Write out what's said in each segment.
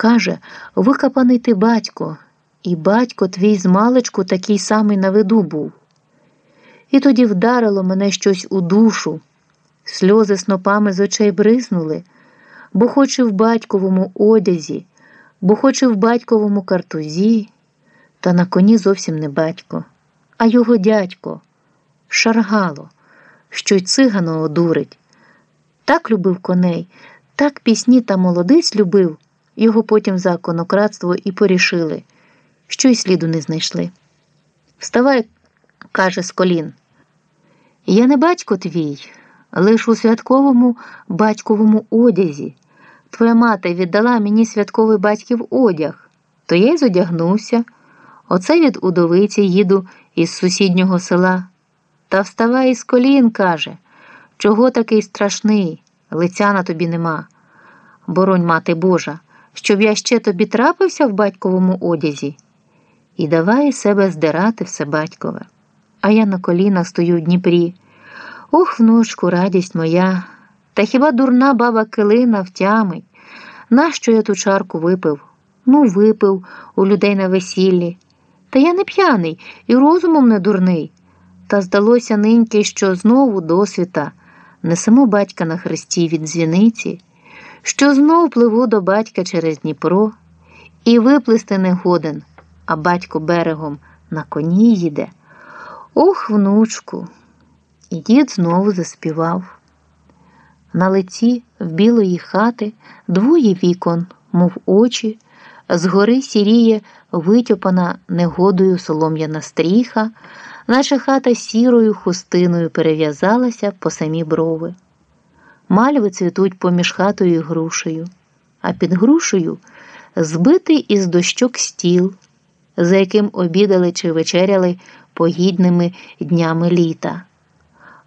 Каже, викопаний ти батько, і батько твій з маличку такий самий на виду був. І тоді вдарило мене щось у душу, сльози снопами з очей бризнули, бо хоч і в батьковому одязі, бо хоч і в батьковому картузі, та на коні зовсім не батько, а його дядько, шаргало, що й цигану одурить. Так любив коней, так пісні та молодиць любив, його потім за конократство і порішили, що й сліду не знайшли. Вставай, каже з колін. Я не батько твій, лиш у святковому батьковому одязі. Твоя мати віддала мені святковий батьків одяг, то я й зодягнувся. Оце від удовиці їду із сусіднього села. Та вставай із колін, каже, чого такий страшний, лиця на тобі нема. Боронь, мати Божа, щоб я ще тобі трапився в батьковому одязі. І давай себе здирати все батькове. А я на колінах стою в Дніпрі. Ох, внучку, радість моя, та хіба дурна баба килина втямить? Нащо я ту чарку випив? Ну, випив у людей на весіллі. Та я не п'яний і розумом не дурний. Та здалося ниньки, що знову досвіта несемо батька на хресті від дзвіниці, що знов пливу до батька через Дніпро і виплисти не годен, а батько берегом на коні їде. Ох, внучку. І дід знову заспівав. На лиці в білої хати двоє вікон, мов очі, згори сіріє витьопана негодою солом'яна стріха, наче хата сірою хустиною перев'язалася по самі брови. Мальви цвітуть поміж хатою і грушею, а під грушею збитий із дощок стіл, за яким обідали чи вечеряли погідними днями літа.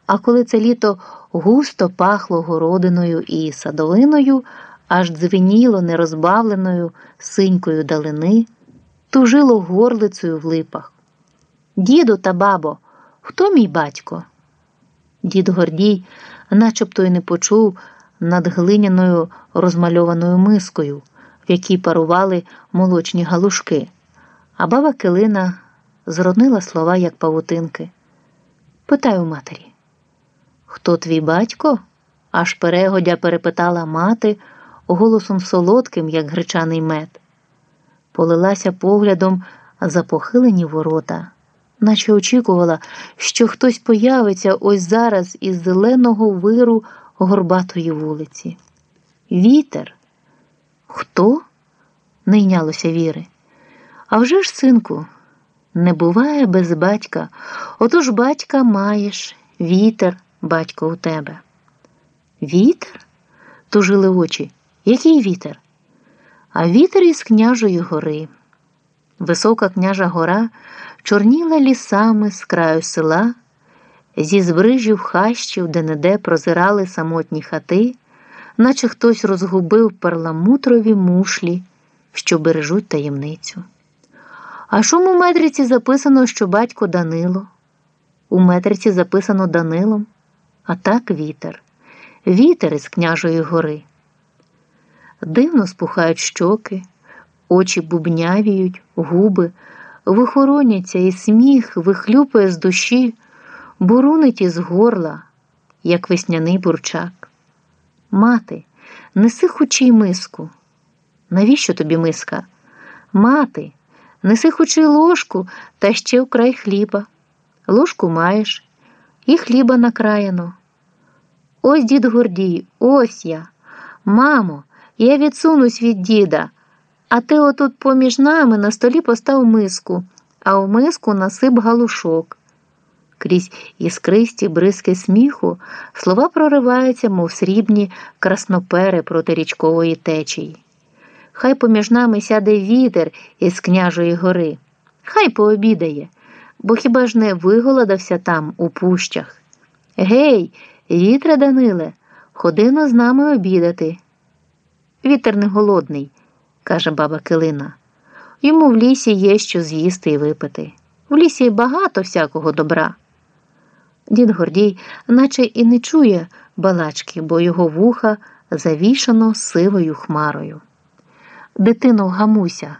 А коли це літо густо пахло городиною і садовиною, аж дзвеніло нерозбавленою синькою далини, тужило горлицею в липах. Діду та бабо, хто мій батько? Дід Гордій, начебто й не почув над глиняною розмальованою мискою, в якій парували молочні галушки, а баба Килина зроднила слова, як павутинки. Питай у матері. Хто твій батько? аж перегодя перепитала мати голосом солодким, як гречаний мед. Полилася поглядом за похилені ворота, наче очікувала, що хтось появиться ось зараз із зеленого виру горбатої вулиці. Вітер. Хто? не йнялося віри. А вже ж, синку, не буває без батька. Отож батька маєш, вітер батько у тебе. Вітер? тужили очі. Який вітер? А вітер із княжої гори. Висока княжа гора чорніла лісами з краю села, зі збрижів хащів, де неде прозирали самотні хати, наче хтось розгубив перламутрові мушлі, що бережуть таємницю. А шум у метриці записано, що батько Данило. У метриці записано Данилом а так вітер, вітер із княжої гори. Дивно спухають щоки, очі бубнявіють, губи, вихороняться, і сміх вихлюпає з душі, бурунить із горла, як весняний бурчак. Мати, неси хочі миску. Навіщо тобі миска? Мати, неси хочі ложку та ще вкрай хліба. Ложку маєш і хліба накраєно. Ось дід Гордій, ось я. Мамо, я відсунусь від діда, а ти отут поміж нами на столі постав миску, а в миску насип галушок. Крізь іскристі бризки сміху слова прориваються, мов срібні краснопери проти річкової течії. Хай поміж нами сяде вітер із княжої гори, хай пообідає бо хіба ж не виголодався там, у пущах? Гей, вітре, Даниле, ходино з нами обідати. Вітер не голодний, каже баба Килина. Йому в лісі є що з'їсти і випити. В лісі багато всякого добра. Дід Гордій, наче і не чує балачки, бо його вуха завішано сивою хмарою. Дитино, вгамуйся.